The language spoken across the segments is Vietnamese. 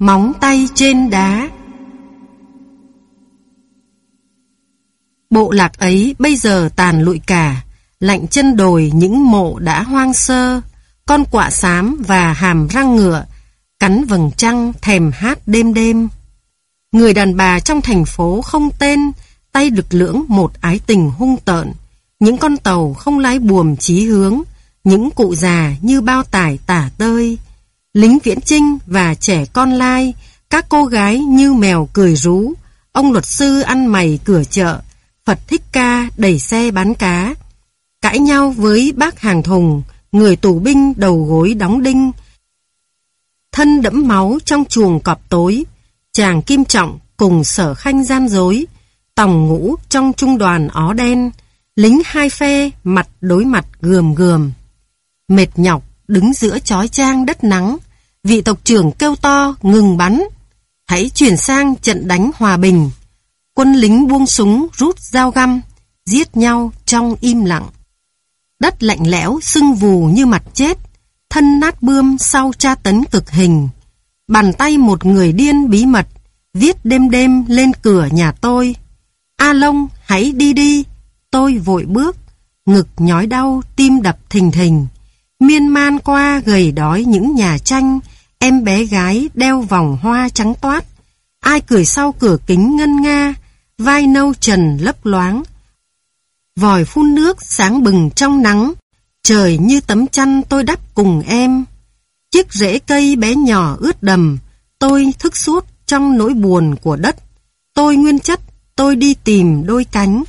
Móng tay trên đá Bộ lạc ấy bây giờ tàn lụi cả, lạnh chân đồi những mộ đã hoang sơ, con quạ xám và hàm răng ngựa, cắn vầng trăng thèm hát đêm đêm. Người đàn bà trong thành phố không tên, tay lực lưỡng một ái tình hung tợn, những con tàu không lái buồm chí hướng, những cụ già như bao tải tả tơi, lính viễn trinh và trẻ con lai, các cô gái như mèo cười rú, ông luật sư ăn mày cửa chợ, Phật Thích Ca đẩy xe bán cá, cãi nhau với bác hàng thùng, người tù binh đầu gối đóng đinh, thân đẫm máu trong chuồng cọp tối, chàng Kim Trọng cùng sở khanh gian dối, tòng ngũ trong trung đoàn ó đen, lính hai phe mặt đối mặt gườm gườm. Mệt nhọc đứng giữa chói trang đất nắng, vị tộc trưởng kêu to ngừng bắn, hãy chuyển sang trận đánh hòa bình. Quân lính buông súng rút dao găm, giết nhau trong im lặng. Đất lạnh lẽo sưng vù như mặt chết, thân nát bươm sau tra tấn cực hình. Bàn tay một người điên bí mật, viết đêm đêm lên cửa nhà tôi. A Long, hãy đi đi. Tôi vội bước, ngực nhói đau, tim đập thình thình. Miên man qua gầy đói những nhà tranh, em bé gái đeo vòng hoa trắng toát. Ai cười sau cửa kính ngân nga, vai nâu trần lấp loáng. Vòi phun nước sáng bừng trong nắng, trời như tấm chăn tôi đắp cùng em. Chiếc rễ cây bé nhỏ ướt đầm, tôi thức suốt trong nỗi buồn của đất. Tôi nguyên chất, tôi đi tìm đôi cánh.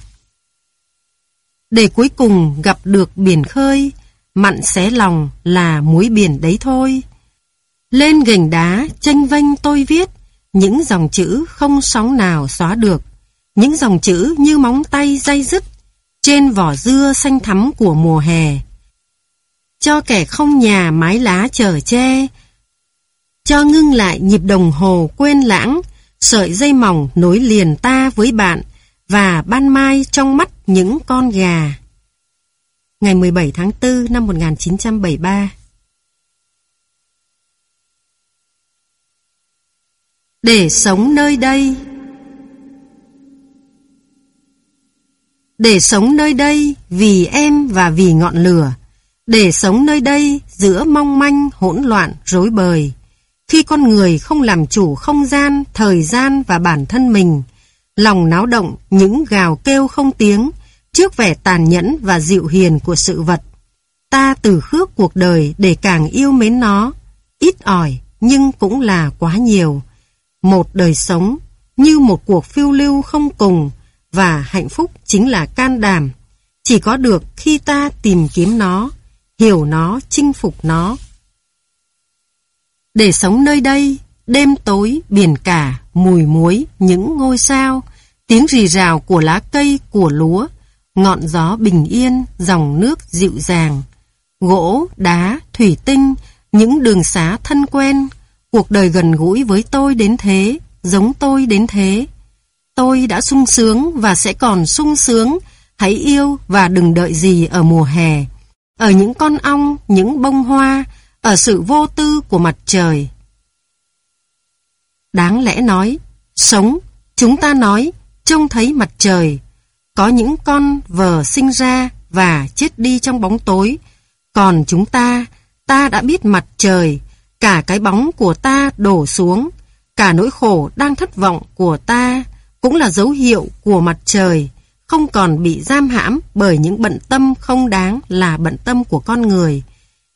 Để cuối cùng gặp được biển khơi, mặn xé lòng là muối biển đấy thôi. Lên gành đá, tranh vanh tôi viết, những dòng chữ không sóng nào xóa được. Những dòng chữ như móng tay dây dứt, trên vỏ dưa xanh thắm của mùa hè. Cho kẻ không nhà mái lá chở che, cho ngưng lại nhịp đồng hồ quên lãng, sợi dây mỏng nối liền ta với bạn và ban mai trong mắt những con gà. Ngày 17 tháng 4 năm 1973 Để sống nơi đây. Để sống nơi đây vì em và vì ngọn lửa. Để sống nơi đây giữa mong manh, hỗn loạn, rối bời. Khi con người không làm chủ không gian, thời gian và bản thân mình Lòng náo động, những gào kêu không tiếng Trước vẻ tàn nhẫn và dịu hiền của sự vật. Ta từ khước cuộc đời để càng yêu mến nó. Ít ỏi nhưng cũng là quá nhiều một đời sống như một cuộc phiêu lưu không cùng và hạnh phúc chính là can đảm. Chỉ có được khi ta tìm kiếm nó, hiểu nó, chinh phục nó. Để sống nơi đây, đêm tối, biển cả, mùi muối, những ngôi sao, tiếng rì rào của lá cây, của lúa, ngọn gió bình yên, dòng nước dịu dàng, gỗ, đá, thủy tinh, những đường xá thân quen, Cuộc đời gần gũi với tôi đến thế, giống tôi đến thế. Tôi đã sung sướng và sẽ còn sung sướng. Hãy yêu và đừng đợi gì ở mùa hè. Ở những con ong, những bông hoa, ở sự vô tư của mặt trời. Đáng lẽ nói, sống, chúng ta nói, trông thấy mặt trời. Có những con vờ sinh ra và chết đi trong bóng tối. Còn chúng ta, ta đã biết mặt trời, Cả cái bóng của ta đổ xuống, cả nỗi khổ đang thất vọng của ta cũng là dấu hiệu của mặt trời, không còn bị giam hãm bởi những bận tâm không đáng là bận tâm của con người.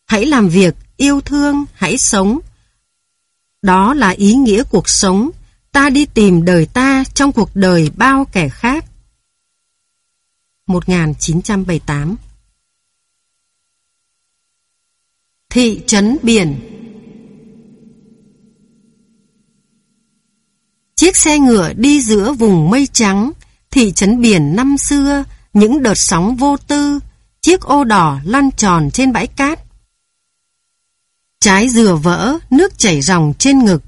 Hãy làm việc, yêu thương, hãy sống. Đó là ý nghĩa cuộc sống, ta đi tìm đời ta trong cuộc đời bao kẻ khác. 1978 Thị trấn biển Chiếc xe ngựa đi giữa vùng mây trắng, thị trấn biển năm xưa, những đợt sóng vô tư, chiếc ô đỏ lăn tròn trên bãi cát. Trái dừa vỡ, nước chảy ròng trên ngực,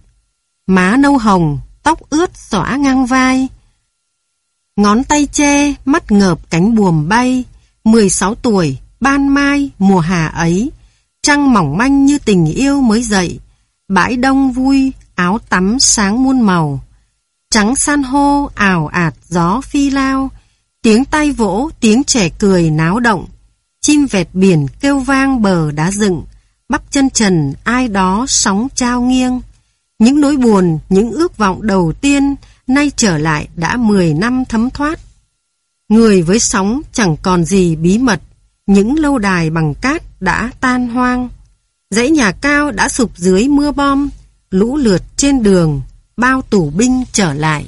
má nâu hồng, tóc ướt xõa ngang vai. Ngón tay che, mắt ngợp cánh buồm bay, 16 tuổi, ban mai, mùa hà ấy, trăng mỏng manh như tình yêu mới dậy, bãi đông vui, áo tắm sáng muôn màu. Trắng san hô ảo ạt gió phi lao, tiếng tay vỗ, tiếng trẻ cười náo động. Chim vẹt biển kêu vang bờ đá dựng, bắp chân trần ai đó sóng trao nghiêng. Những nỗi buồn, những ước vọng đầu tiên nay trở lại đã 10 năm thấm thoát. Người với sóng chẳng còn gì bí mật, những lâu đài bằng cát đã tan hoang. Dãy nhà cao đã sụp dưới mưa bom, lũ lượt trên đường, bao tù binh trở lại.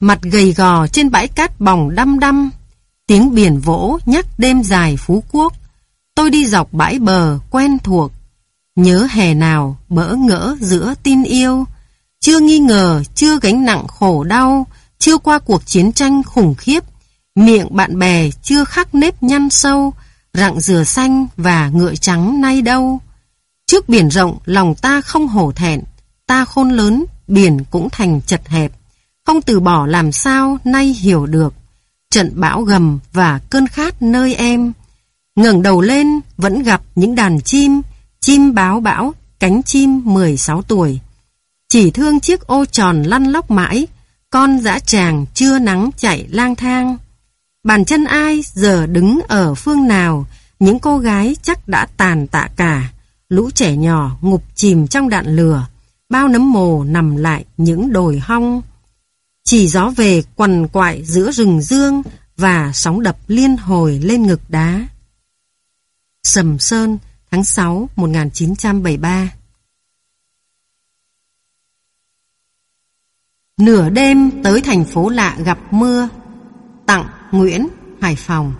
Mặt gầy gò trên bãi cát bỏng đăm đăm, tiếng biển vỗ nhắc đêm dài phú quốc. Tôi đi dọc bãi bờ quen thuộc, nhớ hè nào bỡ ngỡ giữa tin yêu, chưa nghi ngờ, chưa gánh nặng khổ đau, chưa qua cuộc chiến tranh khủng khiếp, miệng bạn bè chưa khắc nếp nhăn sâu, rặng dừa xanh và ngựa trắng nay đâu. Trước biển rộng, lòng ta không hổ thẹn, ta khôn lớn, biển cũng thành chật hẹp. Không từ bỏ làm sao nay hiểu được. Trận bão gầm và cơn khát nơi em. ngẩng đầu lên, vẫn gặp những đàn chim, chim báo bão, cánh chim 16 tuổi. Chỉ thương chiếc ô tròn lăn lóc mãi, con dã tràng chưa nắng chạy lang thang. Bàn chân ai giờ đứng ở phương nào, những cô gái chắc đã tàn tạ cả. Lũ trẻ nhỏ ngục chìm trong đạn lửa, bao nấm mồ nằm lại những đồi hong. Chỉ gió về quằn quại giữa rừng dương và sóng đập liên hồi lên ngực đá. Sầm Sơn, tháng 6, 1973 Nửa đêm tới thành phố lạ gặp mưa Tặng Nguyễn, Hải Phòng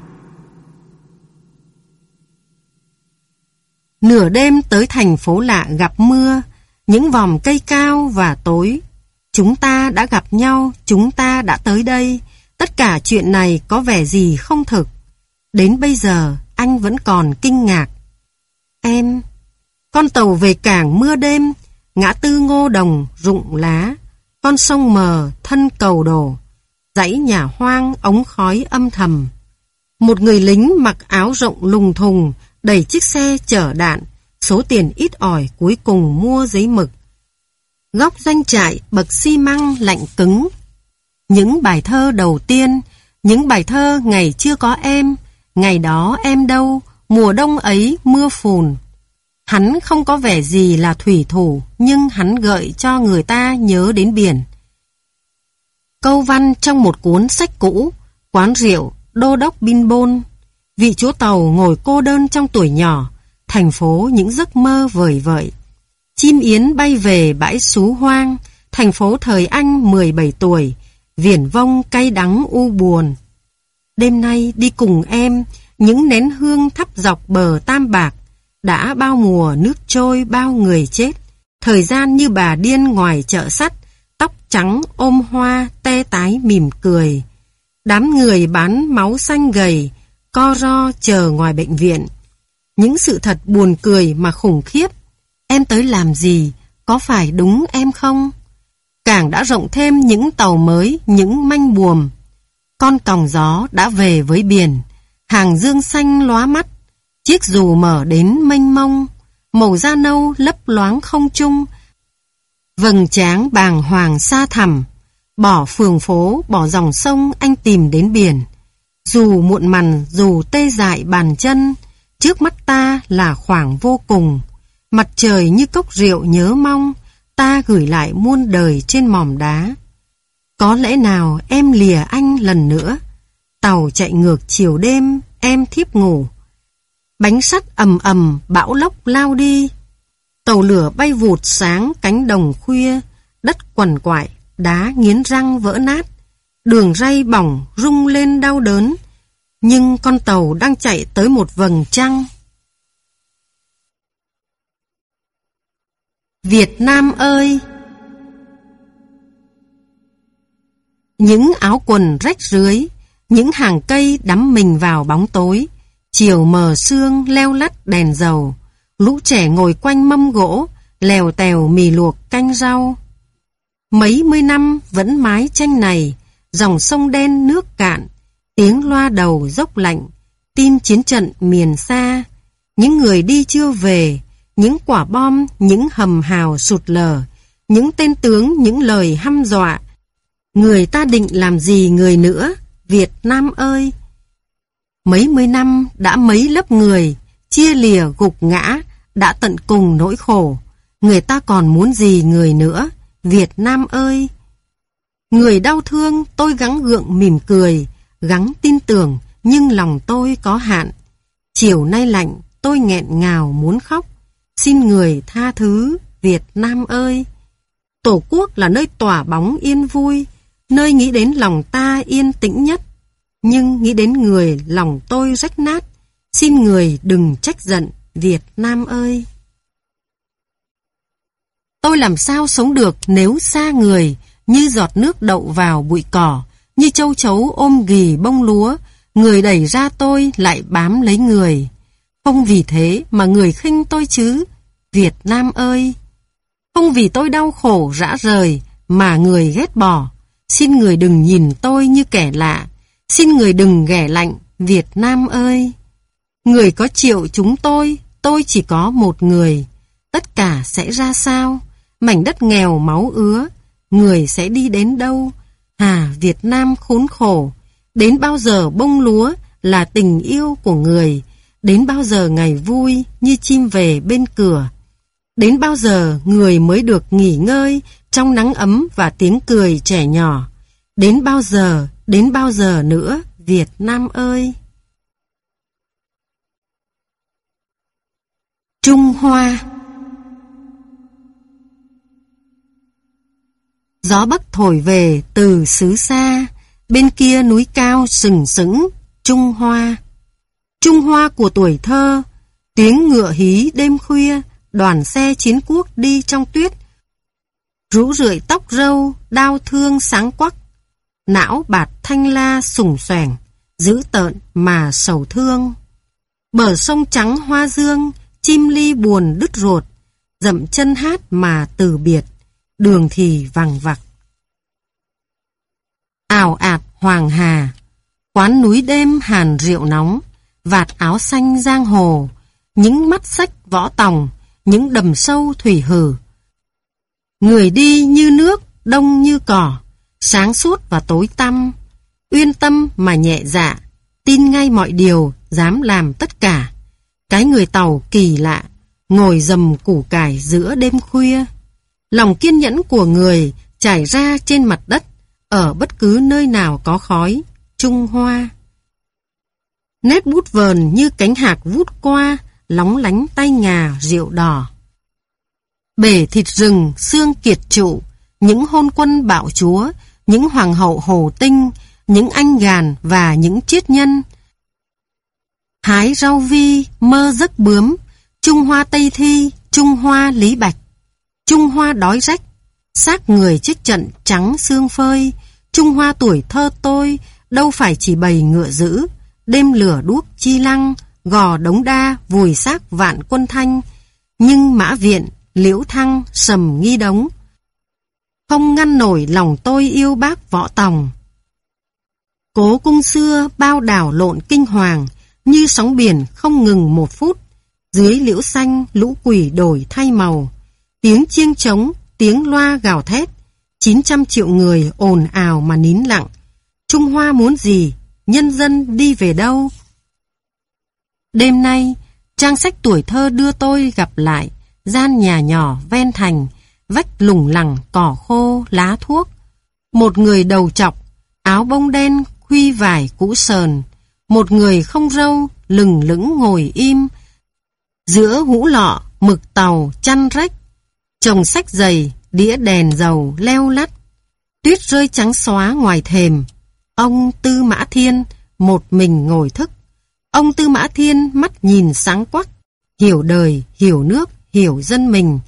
Nửa đêm tới thành phố lạ gặp mưa những vòng cây cao và tối. Chúng ta đã gặp nhau Chúng ta đã tới đây. Tất cả chuyện này có vẻ gì không thực? Đến bây giờ anh vẫn còn kinh ngạc. Em Con tàu về cảng mưa đêm Ngã tư ngô đồng rụng lá. Con sông mờ, thân cầu đổ, dãy nhà hoang, ống khói âm thầm. Một người lính mặc áo rộng lùng thùng, đẩy chiếc xe chở đạn, số tiền ít ỏi cuối cùng mua giấy mực. Góc doanh trại bậc xi măng lạnh cứng. Những bài thơ đầu tiên, những bài thơ ngày chưa có em, ngày đó em đâu, mùa đông ấy mưa phùn, Hắn không có vẻ gì là thủy thủ, nhưng hắn gợi cho người ta nhớ đến biển. Câu văn trong một cuốn sách cũ, quán rượu, đô đốc binbon Vị chúa tàu ngồi cô đơn trong tuổi nhỏ, thành phố những giấc mơ vời vợi. Chim yến bay về bãi xú hoang, thành phố thời anh 17 tuổi, viển vông cay đắng u buồn. Đêm nay đi cùng em, những nén hương thắp dọc bờ tam bạc, đã bao mùa nước trôi bao người chết. Thời gian như bà điên ngoài chợ sắt, tóc trắng ôm hoa, te tái mỉm cười. Đám người bán máu xanh gầy, co ro chờ ngoài bệnh viện. Những sự thật buồn cười mà khủng khiếp. Em tới làm gì? Có phải đúng em không? Càng đã rộng thêm những tàu mới, những manh buồm. Con còng gió đã về với biển. Hàng dương xanh lóa mắt, Chiếc dù mở đến mênh mông, màu da nâu lấp loáng không trung, vầng tráng bàng hoàng xa thẳm, bỏ phường phố, bỏ dòng sông anh tìm đến biển. Dù muộn mằn, dù tê dại bàn chân, trước mắt ta là khoảng vô cùng. Mặt trời như cốc rượu nhớ mong, ta gửi lại muôn đời trên mỏm đá. Có lẽ nào em lìa anh lần nữa, tàu chạy ngược chiều đêm, em thiếp ngủ. Bánh sắt ầm ầm, bão lốc lao đi. Tàu lửa bay vụt sáng cánh đồng khuya, đất quằn quại, đá nghiến răng vỡ nát. Đường ray bỏng rung lên đau đớn, nhưng con tàu đang chạy tới một vầng trăng. Việt Nam ơi! Những áo quần rách rưới, những hàng cây đắm mình vào bóng tối, Chiều mờ sương leo lắt đèn dầu, lũ trẻ ngồi quanh mâm gỗ, lèo tèo mì luộc canh rau. Mấy mươi năm vẫn mái tranh này, dòng sông đen nước cạn, tiếng loa đầu dốc lạnh, tin chiến trận miền xa. Những người đi chưa về, những quả bom, những hầm hào sụt lở, những tên tướng, những lời hăm dọa. Người ta định làm gì người nữa, Việt Nam ơi! Mấy mươi năm đã mấy lớp người, chia lìa gục ngã, đã tận cùng nỗi khổ. Người ta còn muốn gì người nữa, Việt Nam ơi! Người đau thương tôi gắng gượng mỉm cười, gắng tin tưởng, nhưng lòng tôi có hạn. Chiều nay lạnh, tôi nghẹn ngào muốn khóc. Xin người tha thứ, Việt Nam ơi! Tổ quốc là nơi tỏa bóng yên vui, nơi nghĩ đến lòng ta yên tĩnh nhất. Nhưng nghĩ đến người lòng tôi rách nát, xin người đừng trách giận, Việt Nam ơi! Tôi làm sao sống được nếu xa người, như giọt nước đậu vào bụi cỏ, như châu chấu ôm ghì bông lúa, người đẩy ra tôi lại bám lấy người. Không vì thế mà người khinh tôi chứ, Việt Nam ơi! Không vì tôi đau khổ rã rời mà người ghét bỏ. Xin người đừng nhìn tôi như kẻ lạ. Xin người đừng ghẻ lạnh, Việt Nam ơi! Người có triệu chúng tôi, tôi chỉ có một người. Tất cả sẽ ra sao? Mảnh đất nghèo máu ứa, người sẽ đi đến đâu? À, Việt Nam khốn khổ, đến bao giờ bông lúa là tình yêu của người, đến bao giờ ngày vui như chim về bên cửa. Đến bao giờ người mới được nghỉ ngơi trong nắng ấm và tiếng cười trẻ nhỏ. Đến bao giờ, đến bao giờ nữa, Việt Nam ơi! Trung Hoa Gió bắc thổi về từ xứ xa, bên kia núi cao sừng sững, Trung Hoa. Trung Hoa của tuổi thơ, tiếng ngựa hí đêm khuya, đoàn xe chiến quốc đi trong tuyết. Rũ rượi tóc râu, đau thương sáng quắc, não bạt thanh la sùng xoèng, dữ tợn mà sầu thương. Bờ sông trắng hoa dương, chim ly buồn đứt ruột, dậm chân hát mà từ biệt đường thì vằng vặc. Ảo ạt hoàng hà, quán núi đêm hàn rượu nóng, vạt áo xanh giang hồ, những mắt sách võ tòng, những đầm sâu thủy hử. Người đi như nước, đông như cỏ, sáng suốt và tối tăm, uyên tâm mà nhẹ dạ, tin ngay mọi điều, dám làm tất cả. Cái người tàu kỳ lạ, ngồi dầm củ cải giữa đêm khuya. Lòng kiên nhẫn của người trải ra trên mặt đất, ở bất cứ nơi nào có khói, Trung Hoa. Nét bút vờn như cánh hạc vút qua, lóng lánh tay ngà rượu đỏ. Bể thịt rừng, xương kiệt trụ, những hôn quân bạo chúa, những hoàng hậu hồ tinh, những anh gàn và những triết nhân. Hái rau vi, mơ giấc bướm, Trung Hoa Tây Thi, Trung Hoa Lý Bạch. Trung Hoa đói rách, xác người chết trận trắng xương phơi, Trung Hoa tuổi thơ tôi, đâu phải chỉ bầy ngựa dữ, đêm lửa đuốc chi lăng, gò đống đa, vùi xác vạn quân thanh, nhưng mã viện, liễu thăng, sầm nghi đống. Không ngăn nổi lòng tôi yêu bác võ tòng. Cố cung xưa bao đảo lộn kinh hoàng, như sóng biển không ngừng một phút, dưới liễu xanh lũ quỷ đổi thay màu. Tiếng chiêng trống, tiếng loa gào thét, 900 triệu người ồn ào mà nín lặng. Trung Hoa muốn gì? Nhân dân đi về đâu? Đêm nay, trang sách tuổi thơ đưa tôi gặp lại gian nhà nhỏ ven thành, vách lủng lẳng cỏ khô, lá thuốc. Một người đầu chọc, áo bông đen, khuy vải cũ sờn. Một người không râu, lừng lững ngồi im. Giữa hũ lọ, mực tàu, chăn rách, Trồng sách dày, đĩa đèn dầu leo lắt. Tuyết rơi trắng xóa ngoài thềm. Ông Tư Mã Thiên một mình ngồi thức. Ông Tư Mã Thiên mắt nhìn sáng quắc, hiểu đời, hiểu nước, hiểu dân mình.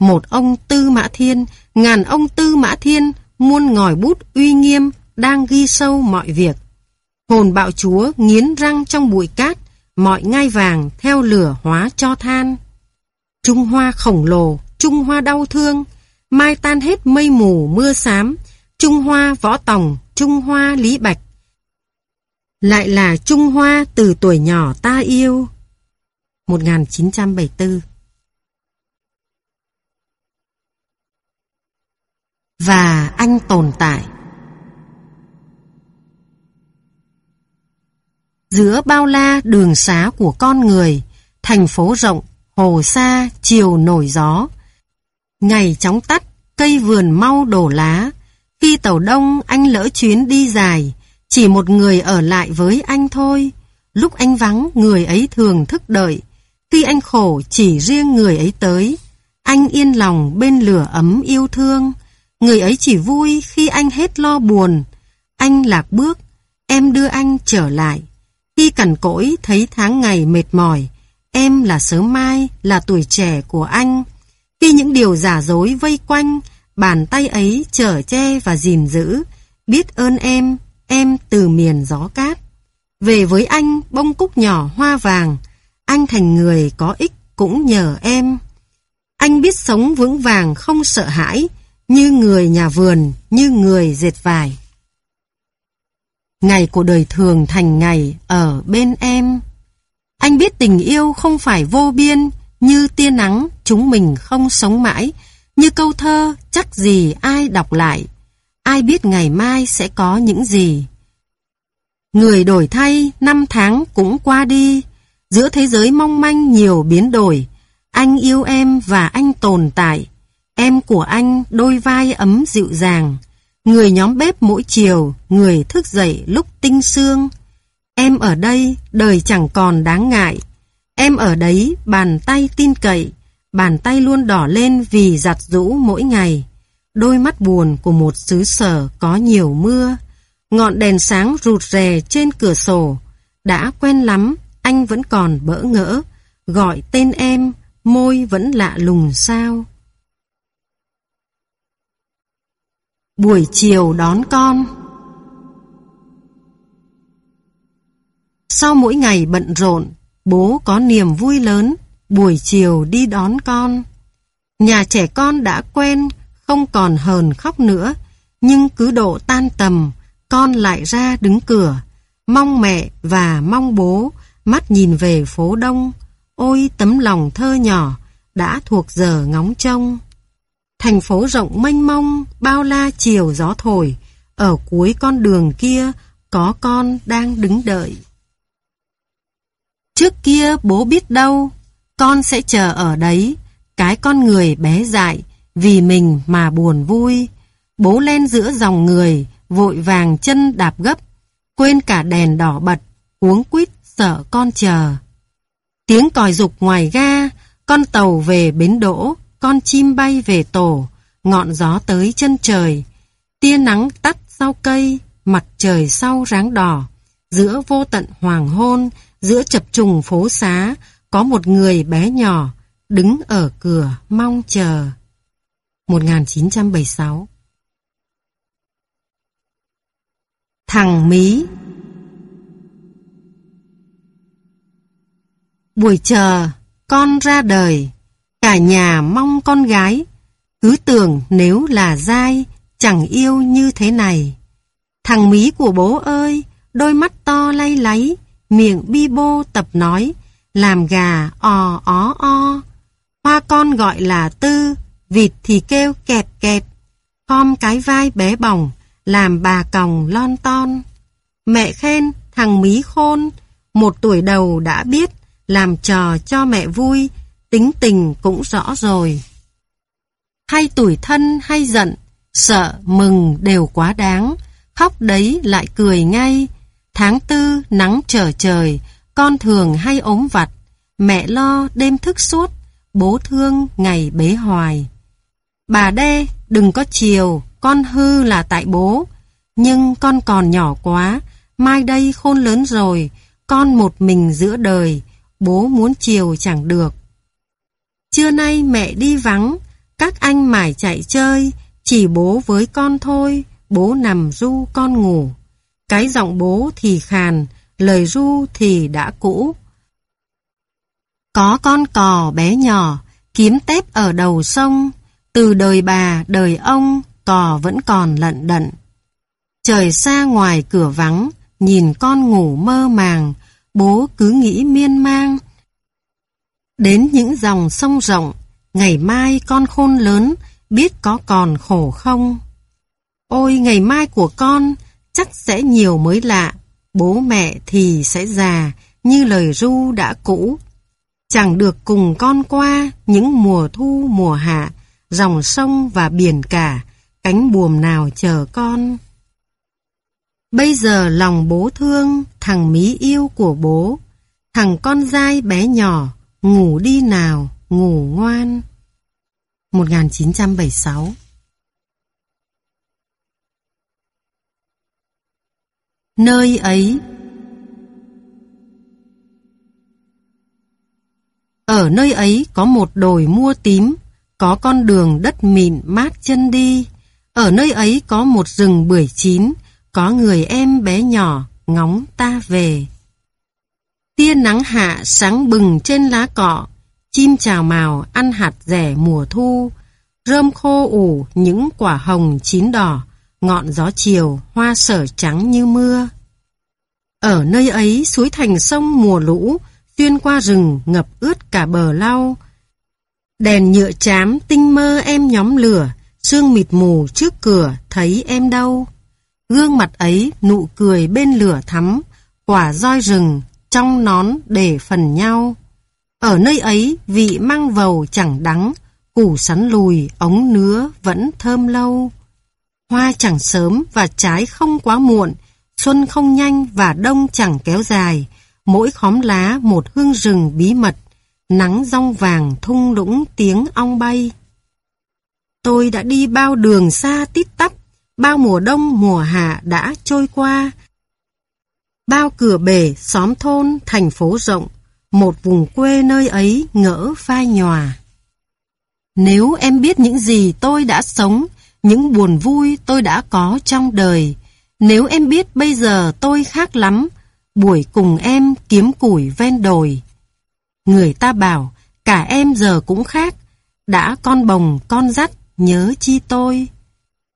Một ông Tư Mã Thiên, ngàn ông Tư Mã Thiên, muôn ngòi bút uy nghiêm, đang ghi sâu mọi việc. Hồn bạo chúa nghiến răng trong bụi cát, mọi ngai vàng theo lửa hóa cho than. Trung Hoa khổng lồ, Trung Hoa đau thương, mai tan hết mây mù mưa xám, Trung Hoa võ tòng, Trung Hoa lý bạch. Lại là Trung Hoa từ tuổi nhỏ ta yêu. 1974 và anh tồn tại. Giữa bao la đường xá của con người, thành phố rộng, hồ xa, chiều nổi gió. Ngày chóng tắt, cây vườn mau đổ lá. Khi tàu đông anh lỡ chuyến đi dài, chỉ một người ở lại với anh thôi. Lúc anh vắng, người ấy thường thức đợi. Khi anh khổ, chỉ riêng người ấy tới. Anh yên lòng bên lửa ấm yêu thương. Người ấy chỉ vui khi anh hết lo buồn. Anh lạc bước, em đưa anh trở lại. Khi cằn cỗi thấy tháng ngày mệt mỏi, em là sớm mai, là tuổi trẻ của anh. Khi những điều giả dối vây quanh, bàn tay ấy chở che và gìn giữ, biết ơn em, em từ miền gió cát. Về với anh, bông cúc nhỏ hoa vàng, anh thành người có ích cũng nhờ em. Anh biết sống vững vàng không sợ hãi, như người nhà vườn, như người dệt vải. Ngày của đời thường thành ngày ở bên em. Anh biết tình yêu không phải vô biên, như tia nắng chúng mình không sống mãi, như câu thơ chắc gì ai đọc lại. Ai biết ngày mai sẽ có những gì. Người đổi thay, năm tháng cũng qua đi. Giữa thế giới mong manh nhiều biến đổi, anh yêu em và anh tồn tại. Em của anh đôi vai ấm dịu dàng. Người nhóm bếp mỗi chiều, người thức dậy lúc tinh sương. Em ở đây, đời chẳng còn đáng ngại. Em ở đấy, bàn tay tin cậy, bàn tay luôn đỏ lên vì giặt rũ mỗi ngày. Đôi mắt buồn của một xứ sở có nhiều mưa. Ngọn đèn sáng rụt rè trên cửa sổ. Đã quen lắm, anh vẫn còn bỡ ngỡ. Gọi tên em, môi vẫn lạ lùng sao. Buổi chiều đón con Sau mỗi ngày bận rộn, bố có niềm vui lớn, buổi chiều đi đón con. Nhà trẻ con đã quen, không còn hờn khóc nữa, nhưng cứ độ tan tầm, con lại ra đứng cửa, mong mẹ và mong bố, mắt nhìn về phố đông, ôi tấm lòng thơ nhỏ, đã thuộc giờ ngóng trông. Thành phố rộng mênh mông, bao la chiều gió thổi, ở cuối con đường kia có con đang đứng đợi. Trước kia bố biết đâu, con sẽ chờ ở đấy, cái con người bé dại, vì mình mà buồn vui. Bố lên giữa dòng người, vội vàng chân đạp gấp, quên cả đèn đỏ bật, uống quýt sợ con chờ. Tiếng còi dục ngoài ga, con tàu về bến đỗ, con chim bay về tổ, ngọn gió tới chân trời, tia nắng tắt sau cây, mặt trời sau ráng đỏ, giữa vô tận hoàng hôn, giữa chập trùng phố xá, có một người bé nhỏ, đứng ở cửa mong chờ. 1976 Thằng Mí. Buổi chờ, con ra đời, cả nhà mong con gái, cứ tưởng nếu là dai, chẳng yêu như thế này. Thằng Mí của bố ơi, đôi mắt to lay láy, miệng bi bô tập nói, làm gà ò ó o. Hoa con gọi là tư, vịt thì kêu kẹp kẹp, khom cái vai bé bỏng, làm bà còng lon ton. Mẹ khen thằng mí khôn, một tuổi đầu đã biết, làm trò cho mẹ vui, tính tình cũng rõ rồi. Hay tuổi thân hay giận, sợ mừng đều quá đáng, khóc đấy lại cười ngay. Tháng tư nắng trở trời, con thường hay ốm vặt, mẹ lo đêm thức suốt, bố thương ngày bế hoài. Bà đê, đừng có chiều, con hư là tại bố, nhưng con còn nhỏ quá, mai đây khôn lớn rồi, con một mình giữa đời, bố muốn chiều chẳng được. Trưa nay mẹ đi vắng, các anh mải chạy chơi, chỉ bố với con thôi, bố nằm ru con ngủ. Cái giọng bố thì khàn, lời ru thì đã cũ. Có con cò bé nhỏ, kiếm tép ở đầu sông, từ đời bà, đời ông, cò vẫn còn lận đận. Trời xa ngoài cửa vắng, nhìn con ngủ mơ màng, bố cứ nghĩ miên mang. Đến những dòng sông rộng, ngày mai con khôn lớn, biết có còn khổ không? Ôi ngày mai của con chắc sẽ nhiều mới lạ, bố mẹ thì sẽ già như lời ru đã cũ. Chẳng được cùng con qua những mùa thu mùa hạ, dòng sông và biển cả, cánh buồm nào chờ con. Bây giờ lòng bố thương thằng mí yêu của bố, thằng con dai bé nhỏ, ngủ đi nào, ngủ ngoan. 1976 Nơi ấy Ở nơi ấy có một đồi mua tím, có con đường đất mịn mát chân đi. Ở nơi ấy có một rừng bưởi chín, có người em bé nhỏ ngóng ta về. Tia nắng hạ sáng bừng trên lá cọ, chim chào màu ăn hạt rẻ mùa thu, rơm khô ủ những quả hồng chín đỏ, ngọn gió chiều, hoa sở trắng như mưa. Ở nơi ấy suối thành sông mùa lũ, xuyên qua rừng ngập ướt cả bờ lau. Đèn nhựa chám tinh mơ em nhóm lửa, sương mịt mù trước cửa thấy em đâu. Gương mặt ấy nụ cười bên lửa thắm, quả roi rừng trong nón để phần nhau. Ở nơi ấy vị mang vầu chẳng đắng, củ sắn lùi, ống nứa vẫn thơm lâu. Hoa chẳng sớm và trái không quá muộn, xuân không nhanh và đông chẳng kéo dài, mỗi khóm lá một hương rừng bí mật, nắng rong vàng thung lũng tiếng ong bay. Tôi đã đi bao đường xa tít tắp, bao mùa đông mùa hạ đã trôi qua. Bao cửa bể, xóm thôn, thành phố rộng, một vùng quê nơi ấy ngỡ phai nhòa. Nếu em biết những gì tôi đã sống, những buồn vui tôi đã có trong đời, nếu em biết bây giờ tôi khác lắm, buổi cùng em kiếm củi ven đồi. Người ta bảo, cả em giờ cũng khác, đã con bồng con dắt, nhớ chi tôi.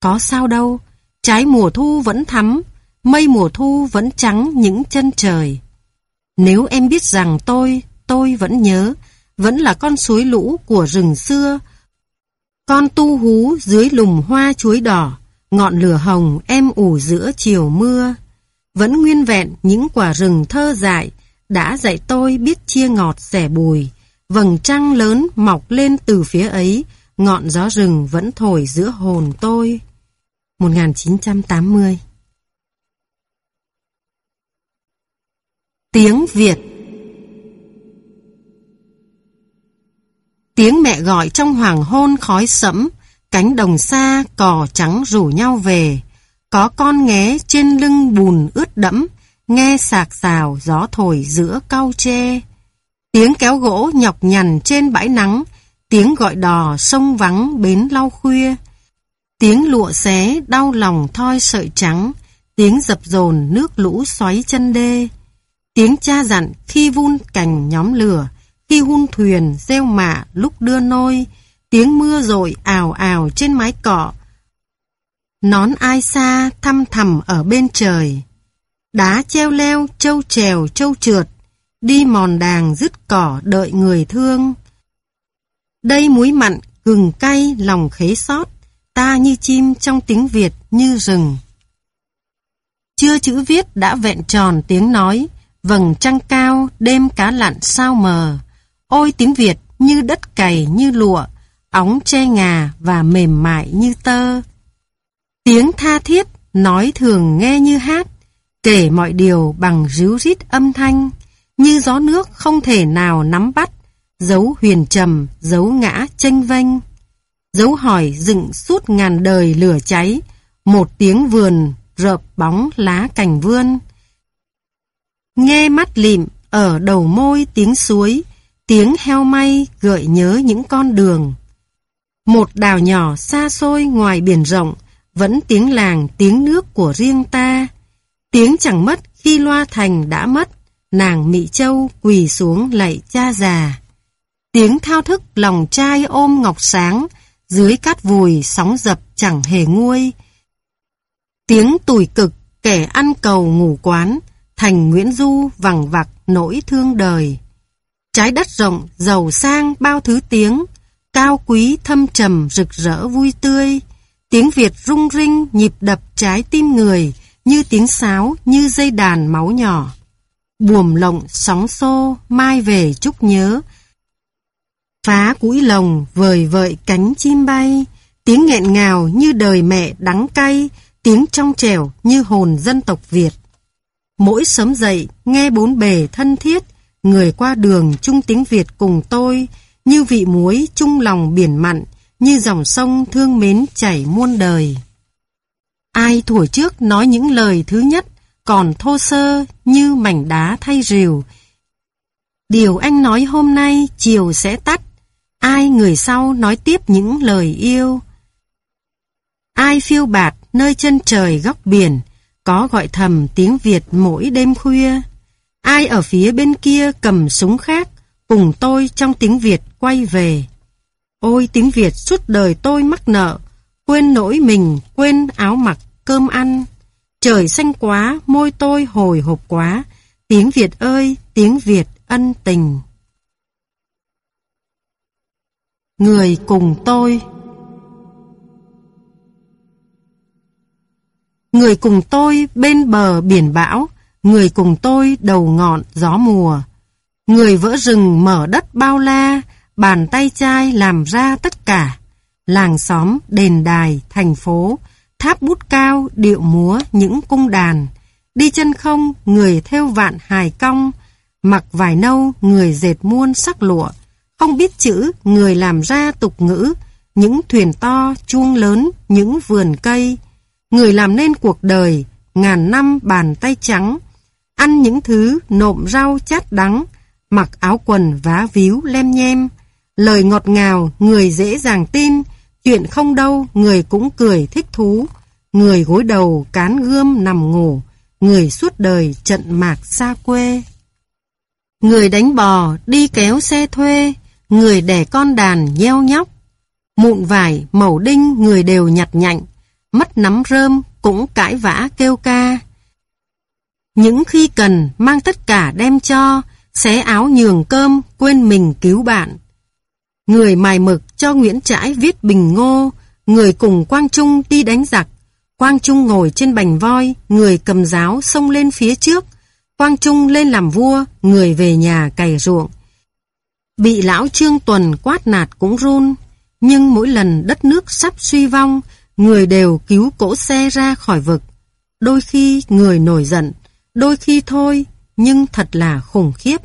Có sao đâu, trái mùa thu vẫn thắm, mây mùa thu vẫn trắng những chân trời. Nếu em biết rằng tôi, tôi vẫn nhớ, vẫn là con suối lũ của rừng xưa, con tu hú dưới lùm hoa chuối đỏ, ngọn lửa hồng em ủ giữa chiều mưa. Vẫn nguyên vẹn những quả rừng thơ dại, đã dạy tôi biết chia ngọt sẻ bùi. Vầng trăng lớn mọc lên từ phía ấy, ngọn gió rừng vẫn thổi giữa hồn tôi. 1980 Tiếng Việt Tiếng mẹ gọi trong hoàng hôn khói sẫm, cánh đồng xa cò trắng rủ nhau về. Có con nghé trên lưng bùn ướt đẫm, nghe sạc xào gió thổi giữa cau tre. Tiếng kéo gỗ nhọc nhằn trên bãi nắng, tiếng gọi đò sông vắng bến lau khuya. Tiếng lụa xé đau lòng thoi sợi trắng, tiếng dập dồn nước lũ xoáy chân đê. Tiếng cha dặn khi vun cành nhóm lửa, khi hun thuyền, gieo mạ lúc đưa nôi, tiếng mưa rội ào ào trên mái cọ. Nón ai xa thăm thầm ở bên trời. Đá treo leo, châu trèo, châu trượt, đi mòn đàng dứt cỏ đợi người thương. Đây muối mặn, gừng cay, lòng khế xót, ta như chim trong tiếng Việt như rừng. Chưa chữ viết đã vẹn tròn tiếng nói, vầng trăng cao, đêm cá lặn sao mờ. Ôi tiếng Việt như đất cày như lụa, óng che ngà và mềm mại như tơ. Tiếng tha thiết, nói thường nghe như hát, kể mọi điều bằng ríu rít âm thanh, như gió nước không thể nào nắm bắt, dấu huyền trầm, dấu ngã tranh vênh. Dấu hỏi dựng suốt ngàn đời lửa cháy, một tiếng vườn rợp bóng lá cành vươn. Nghe mắt lịm, ở đầu môi tiếng suối, tiếng heo may gợi nhớ những con đường. Một đảo nhỏ xa xôi ngoài biển rộng, vẫn tiếng làng tiếng nước của riêng ta. Tiếng chẳng mất khi loa thành đã mất, nàng Mỹ Châu quỳ xuống lạy cha già. Tiếng thao thức lòng trai ôm ngọc sáng, dưới cát vùi sóng dập chẳng hề nguôi. Tiếng tủi cực kẻ ăn cầu ngủ quán, thành Nguyễn Du vằng vặc nỗi thương đời. Trái đất rộng, giàu sang bao thứ tiếng, cao quý thâm trầm rực rỡ vui tươi. Tiếng Việt rung rinh nhịp đập trái tim người, như tiếng sáo, như dây đàn máu nhỏ. Buồm lộng sóng xô, mai về chúc nhớ. Phá cũi lồng, vời vợi cánh chim bay, tiếng nghẹn ngào như đời mẹ đắng cay, tiếng trong trẻo như hồn dân tộc Việt. Mỗi sớm dậy, nghe bốn bề thân thiết, người qua đường chung tiếng Việt cùng tôi, như vị muối chung lòng biển mặn, như dòng sông thương mến chảy muôn đời. Ai thủa trước nói những lời thứ nhất, còn thô sơ như mảnh đá thay rìu. Điều anh nói hôm nay chiều sẽ tắt, ai người sau nói tiếp những lời yêu. Ai phiêu bạt nơi chân trời góc biển, có gọi thầm tiếng Việt mỗi đêm khuya. Ai ở phía bên kia cầm súng khác, cùng tôi trong tiếng Việt quay về. Ôi tiếng Việt suốt đời tôi mắc nợ, quên nỗi mình, quên áo mặc, cơm ăn. Trời xanh quá, môi tôi hồi hộp quá, tiếng Việt ơi, tiếng Việt ân tình. Người cùng tôi Người cùng tôi bên bờ biển bão, người cùng tôi đầu ngọn gió mùa. Người vỡ rừng mở đất bao la, bàn tay chai làm ra tất cả. Làng xóm, đền đài, thành phố, tháp bút cao, điệu múa, những cung đàn. Đi chân không, người theo vạn hài cong, mặc vải nâu, người dệt muôn sắc lụa. Không biết chữ, người làm ra tục ngữ, những thuyền to, chuông lớn, những vườn cây. Người làm nên cuộc đời, ngàn năm bàn tay trắng, ăn những thứ nộm rau chát đắng, mặc áo quần vá víu lem nhem, lời ngọt ngào, người dễ dàng tin, chuyện không đâu, người cũng cười thích thú, người gối đầu cán gươm nằm ngủ, người suốt đời trận mạc xa quê. Người đánh bò, đi kéo xe thuê, người đẻ con đàn nheo nhóc, mụn vải, màu đinh người đều nhặt nhạnh, mất nắm rơm cũng cãi vã kêu ca. Những khi cần mang tất cả đem cho, xé áo nhường cơm, quên mình cứu bạn. Người mài mực cho Nguyễn Trãi viết bình ngô, người cùng Quang Trung đi đánh giặc. Quang Trung ngồi trên bành voi, người cầm giáo xông lên phía trước. Quang Trung lên làm vua, người về nhà cày ruộng. Bị lão Trương Tuần quát nạt cũng run, nhưng mỗi lần đất nước sắp suy vong, người đều cứu cỗ xe ra khỏi vực. Đôi khi người nổi giận, đôi khi thôi, nhưng thật là khủng khiếp.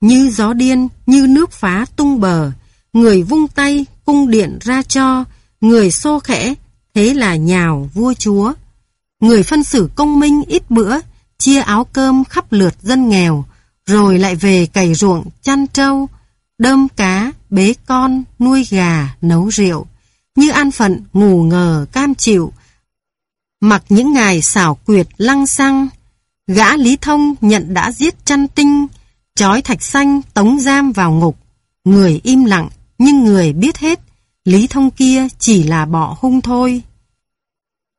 Như gió điên, như nước phá tung bờ, người vung tay, cung điện ra cho, người xô khẽ, thế là nhào vua chúa. Người phân xử công minh ít bữa, chia áo cơm khắp lượt dân nghèo, rồi lại về cày ruộng, chăn trâu, đơm cá, bế con, nuôi gà, nấu rượu như an phận ngủ ngờ cam chịu. Mặc những ngày xảo quyệt lăng xăng, gã Lý Thông nhận đã giết chăn tinh, trói thạch xanh tống giam vào ngục. Người im lặng, nhưng người biết hết, Lý Thông kia chỉ là bỏ hung thôi.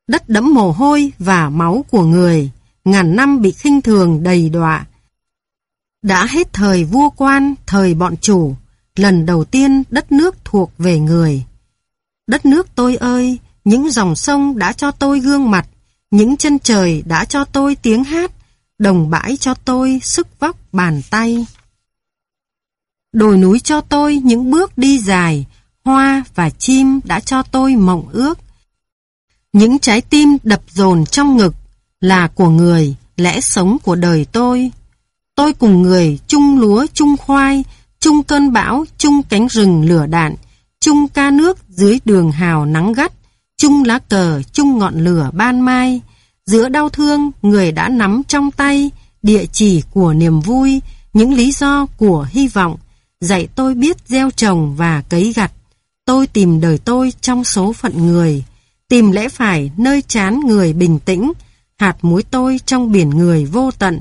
Đất đẫm mồ hôi và máu của người, ngàn năm bị khinh thường đầy đọa. Đã hết thời vua quan, thời bọn chủ, lần đầu tiên đất nước thuộc về người. Đất nước tôi ơi, những dòng sông đã cho tôi gương mặt, những chân trời đã cho tôi tiếng hát, đồng bãi cho tôi sức vóc bàn tay. Đồi núi cho tôi những bước đi dài, hoa và chim đã cho tôi mộng ước. Những trái tim đập dồn trong ngực là của người, lẽ sống của đời tôi. Tôi cùng người chung lúa chung khoai, chung cơn bão, chung cánh rừng lửa đạn, chung ca nước dưới đường hào nắng gắt, chung lá cờ, chung ngọn lửa ban mai. Giữa đau thương, người đã nắm trong tay địa chỉ của niềm vui, những lý do của hy vọng, dạy tôi biết gieo trồng và cấy gặt. Tôi tìm đời tôi trong số phận người, tìm lẽ phải nơi chán người bình tĩnh, hạt muối tôi trong biển người vô tận.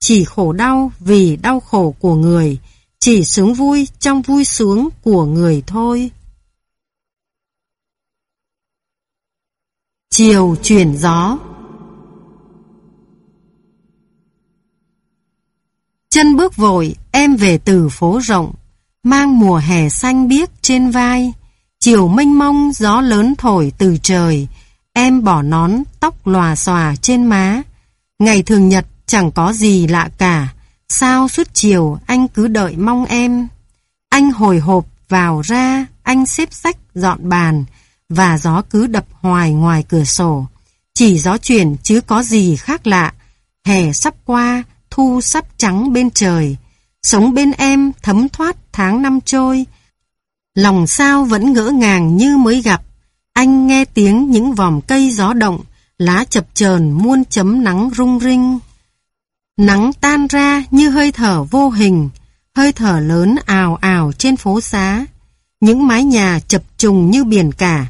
Chỉ khổ đau vì đau khổ của người, chỉ sướng vui trong vui sướng của người thôi. Chiều chuyển gió Chân bước vội, em về từ phố rộng, mang mùa hè xanh biếc trên vai. Chiều mênh mông gió lớn thổi từ trời, em bỏ nón tóc lòa xòa trên má. Ngày thường nhật chẳng có gì lạ cả, sao suốt chiều anh cứ đợi mong em. Anh hồi hộp vào ra, anh xếp sách dọn bàn, và gió cứ đập hoài ngoài cửa sổ. Chỉ gió chuyển chứ có gì khác lạ. Hè sắp qua, thu sắp trắng bên trời. Sống bên em thấm thoát tháng năm trôi. Lòng sao vẫn ngỡ ngàng như mới gặp. Anh nghe tiếng những vòm cây gió động, lá chập chờn muôn chấm nắng rung rinh. Nắng tan ra như hơi thở vô hình, hơi thở lớn ào ào trên phố xá. Những mái nhà chập trùng như biển cả,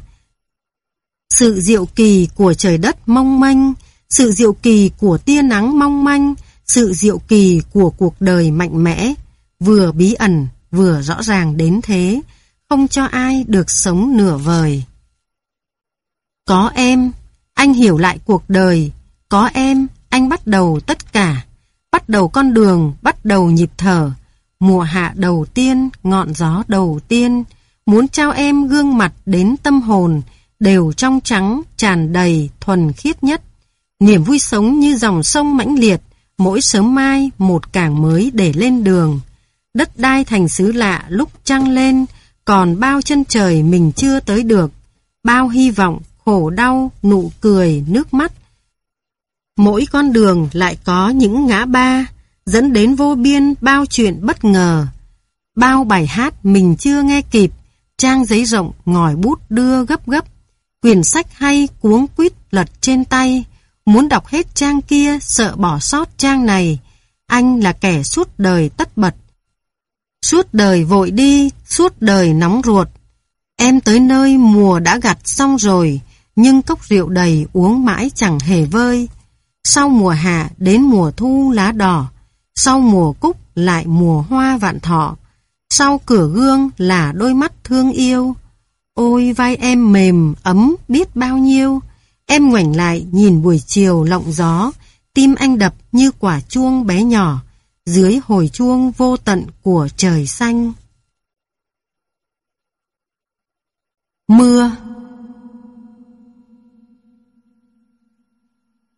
sự diệu kỳ của trời đất mong manh, sự diệu kỳ của tia nắng mong manh, sự diệu kỳ của cuộc đời mạnh mẽ, vừa bí ẩn, vừa rõ ràng đến thế, không cho ai được sống nửa vời. Có em, anh hiểu lại cuộc đời, có em, anh bắt đầu tất cả, bắt đầu con đường, bắt đầu nhịp thở, mùa hạ đầu tiên, ngọn gió đầu tiên, muốn trao em gương mặt đến tâm hồn, đều trong trắng, tràn đầy, thuần khiết nhất. Niềm vui sống như dòng sông mãnh liệt, mỗi sớm mai một cảng mới để lên đường. Đất đai thành xứ lạ lúc trăng lên, còn bao chân trời mình chưa tới được. Bao hy vọng, khổ đau, nụ cười, nước mắt. Mỗi con đường lại có những ngã ba, dẫn đến vô biên bao chuyện bất ngờ. Bao bài hát mình chưa nghe kịp, trang giấy rộng ngòi bút đưa gấp gấp Quyển sách hay cuống quýt lật trên tay, muốn đọc hết trang kia sợ bỏ sót trang này. Anh là kẻ suốt đời tất bật. Suốt đời vội đi, suốt đời nóng ruột. Em tới nơi mùa đã gặt xong rồi, nhưng cốc rượu đầy uống mãi chẳng hề vơi. Sau mùa hạ đến mùa thu lá đỏ, sau mùa cúc lại mùa hoa vạn thọ, sau cửa gương là đôi mắt thương yêu. Ôi vai em mềm, ấm biết bao nhiêu. Em ngoảnh lại nhìn buổi chiều lộng gió, tim anh đập như quả chuông bé nhỏ, dưới hồi chuông vô tận của trời xanh. Mưa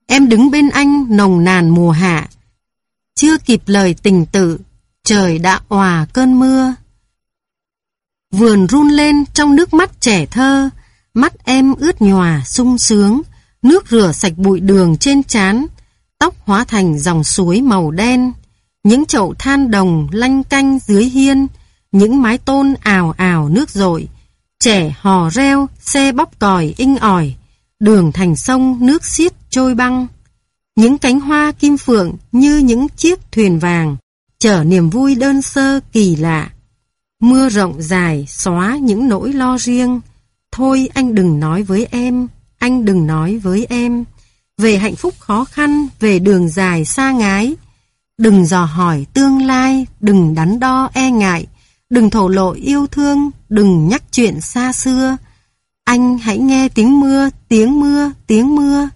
Em đứng bên anh nồng nàn mùa hạ, chưa kịp lời tình tự, trời đã òa cơn mưa. Vườn run lên trong nước mắt trẻ thơ, mắt em ướt nhòa, sung sướng, nước rửa sạch bụi đường trên trán, tóc hóa thành dòng suối màu đen, những chậu than đồng lanh canh dưới hiên, những mái tôn ảo ảo nước rội, trẻ hò reo, xe bóc còi inh ỏi, đường thành sông nước xiết trôi băng. Những cánh hoa kim phượng như những chiếc thuyền vàng, chở niềm vui đơn sơ kỳ lạ. Mưa rộng dài xóa những nỗi lo riêng. Thôi anh đừng nói với em, anh đừng nói với em. Về hạnh phúc khó khăn, về đường dài xa ngái. Đừng dò hỏi tương lai, đừng đắn đo e ngại. Đừng thổ lộ yêu thương, đừng nhắc chuyện xa xưa. Anh hãy nghe tiếng mưa, tiếng mưa, tiếng mưa.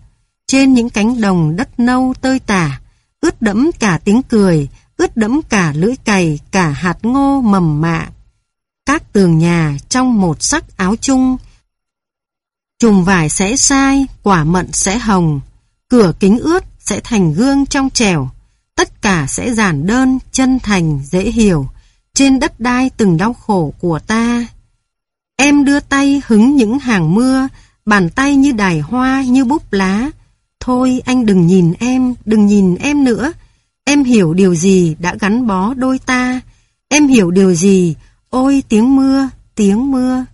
Trên những cánh đồng đất nâu tơi tả, ướt đẫm cả tiếng cười, ướt đẫm cả lưỡi cày, cả hạt ngô mầm mạ. Các tường nhà trong một sắc áo chung, chùm vải sẽ sai, quả mận sẽ hồng, cửa kính ướt sẽ thành gương trong trẻo, tất cả sẽ giản đơn, chân thành, dễ hiểu, trên đất đai từng đau khổ của ta. Em đưa tay hứng những hàng mưa, bàn tay như đài hoa, như búp lá. Thôi anh đừng nhìn em, đừng nhìn em nữa, Em hiểu điều gì đã gắn bó đôi ta? Em hiểu điều gì? Ôi tiếng mưa, tiếng mưa.